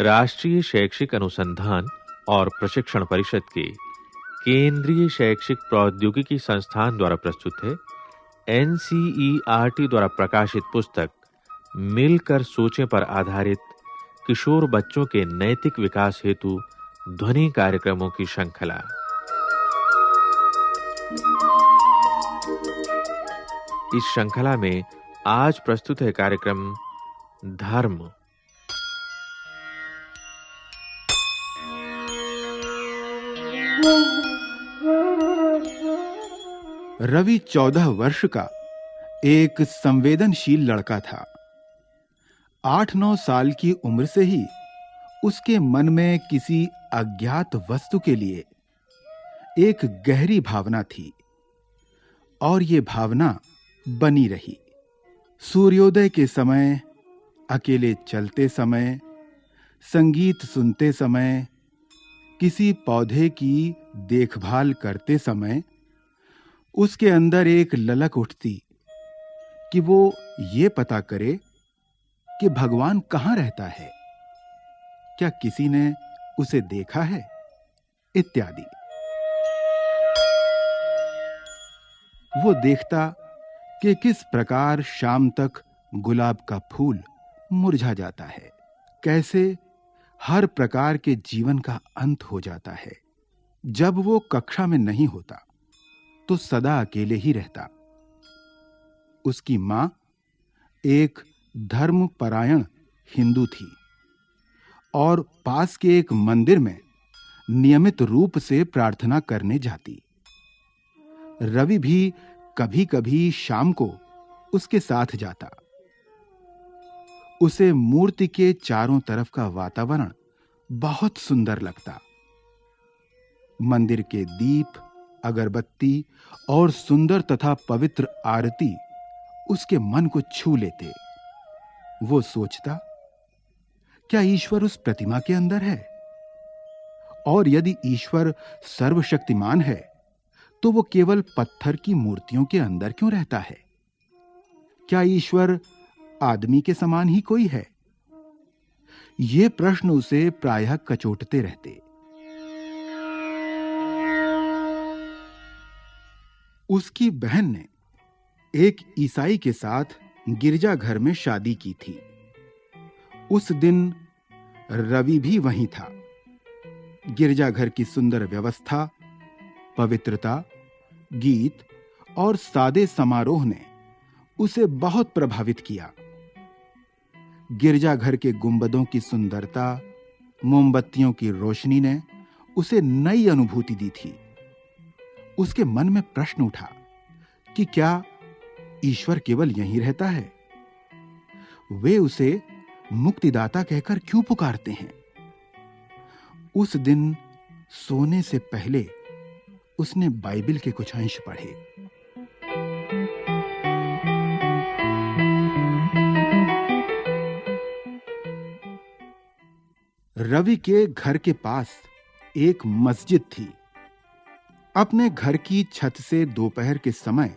राष्ट्रीय शैक्षिक अनुसंधान और प्रशिक्षण परिषद के केंद्रीय शैक्षिक प्रौद्योगिकी संस्थान द्वारा प्रस्तुत है। एनसीईआरटी द्वारा प्रकाशित पुस्तक, मिलकर सोचें पर आधारित किशोर बच्चों के नैतिक विकास हेतु ध्वनि कार्यक्रमों की श्रृंखला। इस श्रृंखला में आज प्रस्तुत है कार्यक्रम धर्म। रवि चौदह वर्ष का एक संवेदनशील लड़का था। आठ नौ साल की उम्र से ही उसके मन में किसी अज्ञात वस्तु के लिए एक गहरी भावना थी और ये भावना बनी रही। सूर्योदय के समय, अकेले चलते समय, संगीत सुनते समय, किसी पौधे की देखभाल करते समय उसके अंदर एक ललक उठती कि वो ये पता करे कि भगवान कहाँ रहता है। क्या किसी ने उसे देखा है? इत्यादि। वो देखता कि किस प्रकार शाम तक गुलाब का फूल मुरझा जाता है। कैसे हर प्रकार के जीवन का अंत हो जाता है। जब वो कक्षा में नहीं होता तो सदा अकेले ही रहता। उसकी माँ एक धर्मपरायण हिंदू थी और पास के एक मंदिर में नियमित रूप से प्रार्थना करने जाती। रवि भी कभी-कभी शाम को उसके साथ जाता। उसे मूर्ति के चारों तरफ़ का वातावरण बहुत सुंदर लगता। मंदिर के दीप अगरबत्ती और सुंदर तथा पवित्र आरती उसके मन को छू लेते। वो सोचता, क्या ईश्वर उस प्रतिमा के अंदर है? और यदि ईश्वर सर्वशक्तिमान है तो वो केवल पत्थर की मूर्तियों के अंदर क्यों रहता है? क्या ईश्वर आदमी के समान ही कोई है? यह प्रश्न उसे प्रायः कचोटते रहते। उसकी बहन ने एक ईसाई के साथ गिरजाघर में शादी की थी। उस दिन रवि भी वहीं था। गिरजाघर की सुंदर व्यवस्था, पवित्रता, गीत और सादे समारोह ने उसे बहुत प्रभावित किया। गिरजाघर के गुंबदों की सुंदरता, मोमबत्तियों की रोशनी ने उसे नई अनुभूति दी थी। उसके मन में प्रश्न उठा कि क्या ईश्वर केवल यहीं रहता है? वे उसे मुक्तिदाता कहकर क्यों पुकारते हैं? उस दिन सोने से पहले उसने बाइबल के कुछ अंश पढ़े। रवि के घर के पास एक मस्जिद थी। अपने घर की छत से दोपहर के समय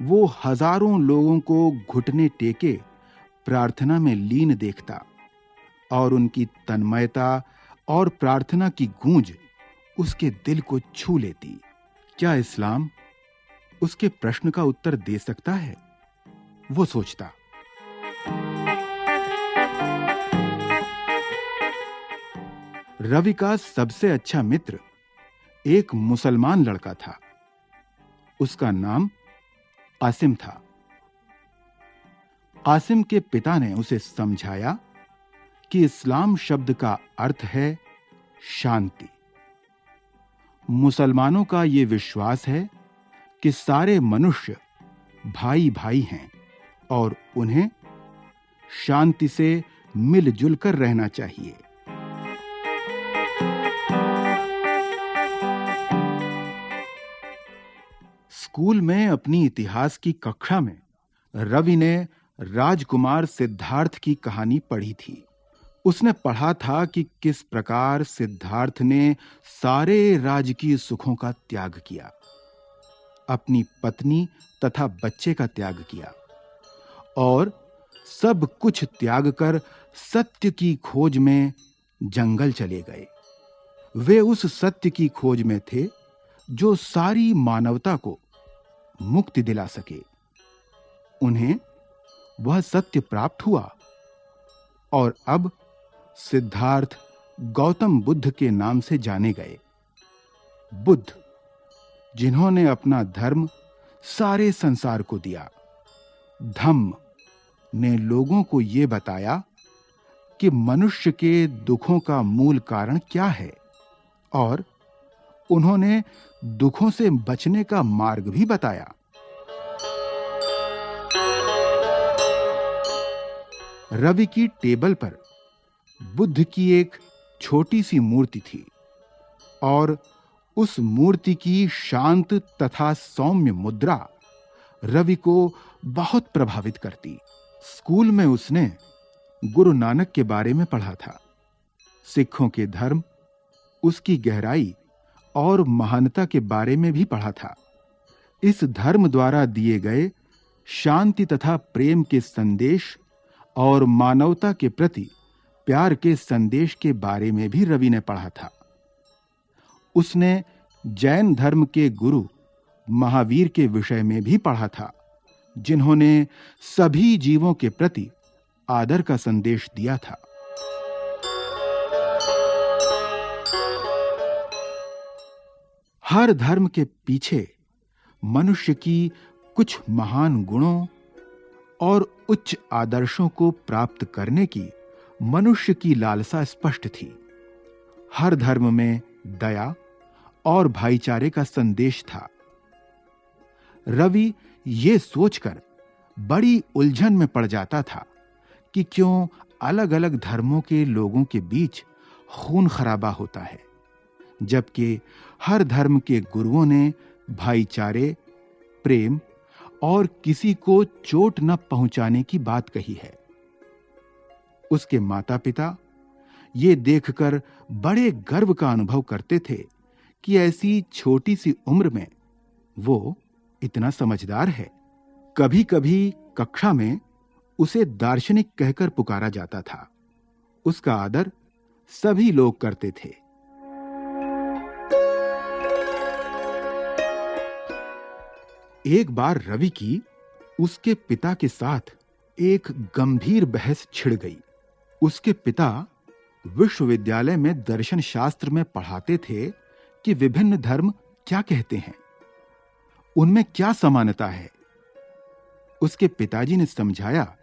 वो हज़ारों लोगों को घुटने टेके प्रार्थना में लीन देखता और उनकी तन्मयता और प्रार्थना की गूंज उसके दिल को छू लेती। क्या इस्लाम उसके प्रश्न का उत्तर दे सकता है? वो सोचता। रवि का सबसे अच्छा मित्र एक मुसलमान लड़का था। उसका नाम आसिम था। आसिम के पिता ने उसे समझाया कि इस्लाम शब्द का अर्थ है शांति। मुसलमानों का यह विश्वास है कि सारे मनुष्य भाई-भाई हैं और उन्हें शांति से मिलजुल कर रहना चाहिए। स्कूल में अपनी इतिहास की कक्षा में रवि ने राजकुमार सिद्धार्थ की कहानी पढ़ी थी। उसने पढ़ा था कि किस प्रकार सिद्धार्थ ने सारे राजकीय सुखों का त्याग किया, अपनी पत्नी तथा बच्चे का त्याग किया और सब कुछ त्याग कर सत्य की खोज में जंगल चले गए। वे उस सत्य की खोज में थे जो सारी मानवता को मुक्ति दिला सके। उन्हें वह सत्य प्राप्त हुआ। और अब सिद्धार्थ गौतम बुद्ध के नाम से जाने गए। बुद्ध, जिन्होंने अपना धर्म सारे संसार को दिया। धम्म ने लोगों को यह बताया कि मनुष्य के दुखों का मूल कारण क्या है? और उन्होंने दुखों से बचने का मार्ग भी बताया। रवि की टेबल पर बुद्ध की एक छोटी सी मूर्ति थी और उस मूर्ति की शांत तथा सौम्य मुद्रा रवि को बहुत प्रभावित करती। स्कूल में उसने गुरु नानक के बारे में पढ़ा था। सिखों के धर्म, उसकी गहराई और महानता के बारे में भी पढ़ा था। इस धर्म द्वारा दिए गए शांति तथा प्रेम के संदेश और मानवता के प्रति प्यार के संदेश के बारे में भी रवि ने पढ़ा था। उसने जैन धर्म के गुरु महावीर के विषय में भी पढ़ा था, जिन्होंने सभी जीवों के प्रति आदर का संदेश दिया था। हर धर्म के पीछे मनुष्य की कुछ महान गुणों और उच्च आदर्शों को प्राप्त करने की मनुष्य की लालसा स्पष्ट थी। हर धर्म में दया और भाईचारे का संदेश था। रवि यह सोचकर बड़ी उलझन में पड़ जाता था कि क्यों अलग-अलग धर्मों के लोगों के बीच खून खराबा होता है। जबकि हर धर्म के गुरुओं ने, भाईचारे, प्रेम और किसी को चोट न पहुँचाने की बात कही है। उसके माता-पिता ये देखकर बड़े गर्व का अनुभव करते थे कि ऐसी छोटी सी उम्र में वो इतना समझदार है। कभी-कभी कक्षा में उसे दार्शनिक कहकर पुकारा जाता था। उसका आदर सभी लोग करते थे। एक बार रवि की उसके पिता के साथ एक गंभीर बहस छिड़ गई। उसके पिता विश्वविद्यालय में दर्शन शास्त्र में पढ़ाते थे कि विभिन्न धर्म क्या कहते हैं। उनमें क्या समानता है? उसके पिताजी ने समझाया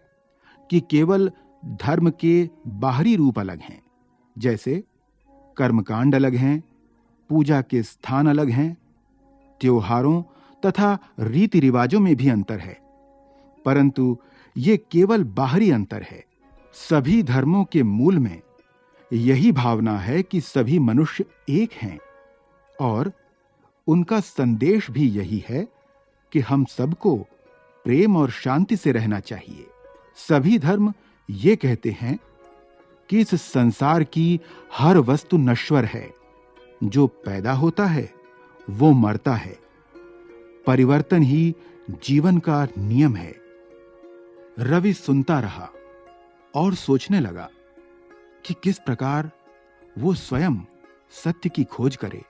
कि केवल धर्म के बाहरी रूप अलग हैं, जैसे कर्मकांड अलग हैं, पूजा के स्थान अलग हैं, त्योहारों तथा रीति रिवाजों में भी अंतर है। परंतु ये केवल बाहरी अंतर है। सभी धर्मों के मूल में यही भावना है कि सभी मनुष्य एक हैं और उनका संदेश भी यही है कि हम सबको प्रेम और शांति से रहना चाहिए। सभी धर्म ये कहते हैं कि इस संसार की हर वस्तु नश्वर है। जो पैदा होता है, वो मरता है। परिवर्तन ही जीवन का नियम है। रवि सुनता रहा और सोचने लगा कि किस प्रकार वो स्वयं सत्य की खोज करे।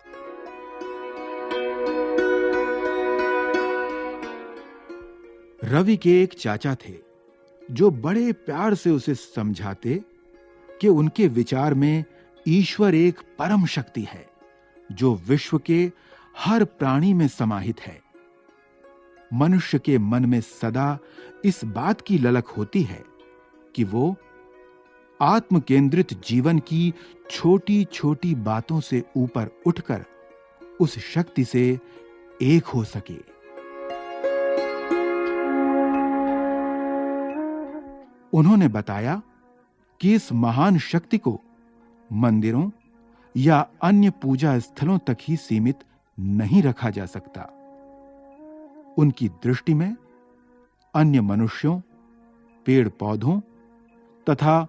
रवि के एक चाचा थे जो बड़े प्यार से उसे समझाते कि उनके विचार में ईश्वर एक परम शक्ति है, जो विश्व के हर प्राणी में समाहित है। मनुष्य के मन में सदा इस बात की ललक होती है कि वो आत्म केंद्रित जीवन की छोटी-छोटी बातों से ऊपर उठकर उस शक्ति से एक हो सके। उन्होंने बताया कि इस महान शक्ति को मंदिरों या अन्य पूजा स्थलों तक ही सीमित नहीं रखा जा सकता। उनकी दृष्टि में अन्य मनुष्यों पेड़ पौधों तथा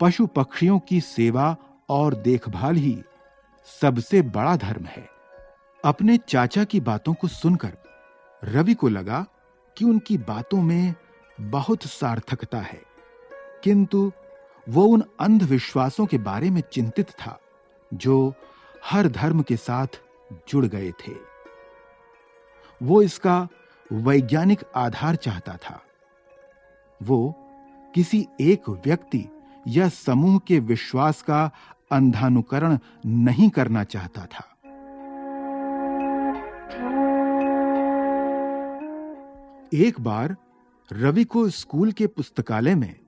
पशु पक्षियों की सेवा और देखभाल ही सबसे बड़ा धर्म है। अपने चाचा की बातों को सुनकर रवि को लगा कि उनकी बातों में बहुत सार्थकता है, किंतु वो उन अंधविश्वासों के बारे में चिंतित था जो हर धर्म के साथ जुड़ गए थे। वो इसका वैज्ञानिक आधार चाहता था। वो किसी एक व्यक्ति या समूह के विश्वास का अंधानुकरण नहीं करना चाहता था। एक बार रवि को स्कूल के पुस्तकालय में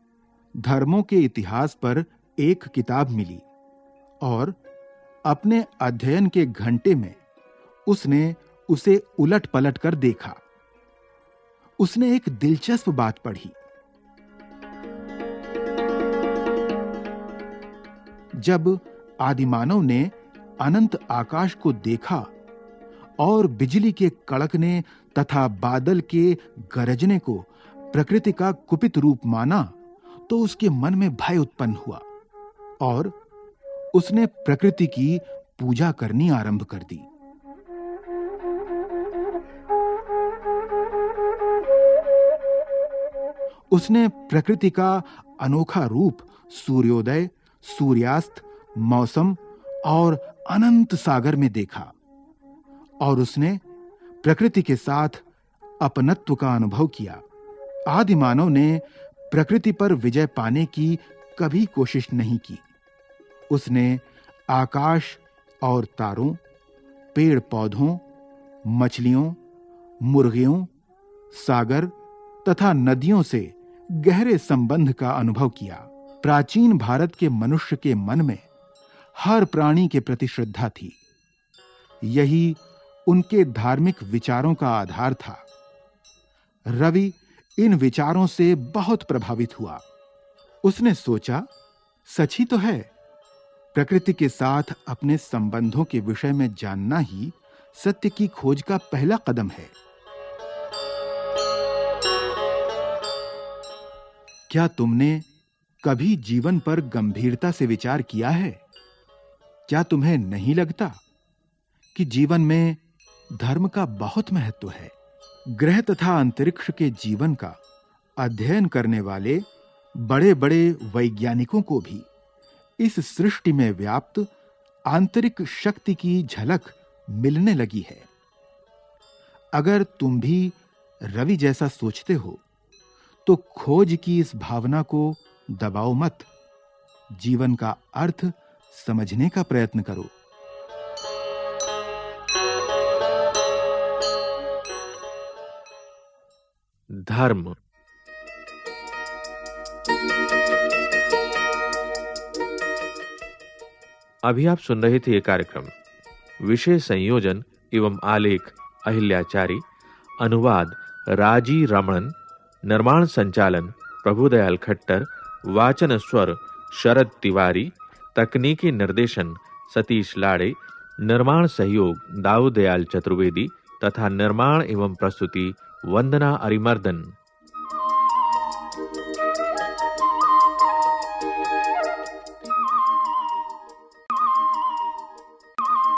धर्मों के इतिहास पर एक किताब मिली और अपने अध्ययन के घंटे में उसने उसे उलट-पलट कर देखा। उसने एक दिलचस्प बात पढ़ी। जब आदिमानव ने अनंत आकाश को देखा और बिजली के कड़कने तथा बादल के गरजने को प्रकृति का कुपित रूप माना तो उसके मन में भय उत्पन्न हुआ और उसने प्रकृति की पूजा करनी आरंभ कर दी। उसने प्रकृति का अनोखा रूप, सूर्योदय, सूर्यास्त, मौसम और अनंत सागर में देखा। और उसने प्रकृति के साथ अपनत्व का अनुभव किया। आदि मानव ने प्रकृति पर विजय पाने की कभी कोशिश नहीं की। उसने आकाश और तारों पेड़ पौधों मछलियों, मुर्गियों, सागर तथा नदियों से गहरे संबंध का अनुभव किया। प्राचीन भारत के मनुष्य के मन में हर प्राणी के प्रति श्रद्धा थी। यही उनके धार्मिक विचारों का आधार था। रवि इन विचारों से बहुत प्रभावित हुआ। उसने सोचा सच ही तो है। प्रकृति के साथ अपने संबंधों के विषय में जानना ही सत्य की खोज का पहला कदम है। क्या तुमने कभी जीवन पर गंभीरता से विचार किया है? क्या तुम्हें नहीं लगता कि जीवन में धर्म का बहुत महत्व है? ग्रह तथा अंतरिक्ष के जीवन का अध्ययन करने वाले बड़े-बड़े वैज्ञानिकों को भी इस सृष्टि में व्याप्त आंतरिक शक्ति की झलक मिलने लगी है। अगर तुम भी रवि जैसा सोचते हो तो खोज की इस भावना को दबाओ मत। जीवन का अर्थ समझने का प्रयत्न करो। धर्म। अभी आप सुन रहे थे ये कार्यक्रम। विषय संयोजन एवं आलेख अहिल्याचारी, अनुवाद राज़ी रमन निर्माण संचालन, प्रभुदयाल खट्टर, वाचन स्वर, शरद तिवारी, तकनीकी निर्देशन, सतीश लाड़े, निर्माण सहयोग, दाऊदयाल चतुर्वेदी, तथा निर्माण एवं प्रस्तुति, वंदना अरिमर्दन।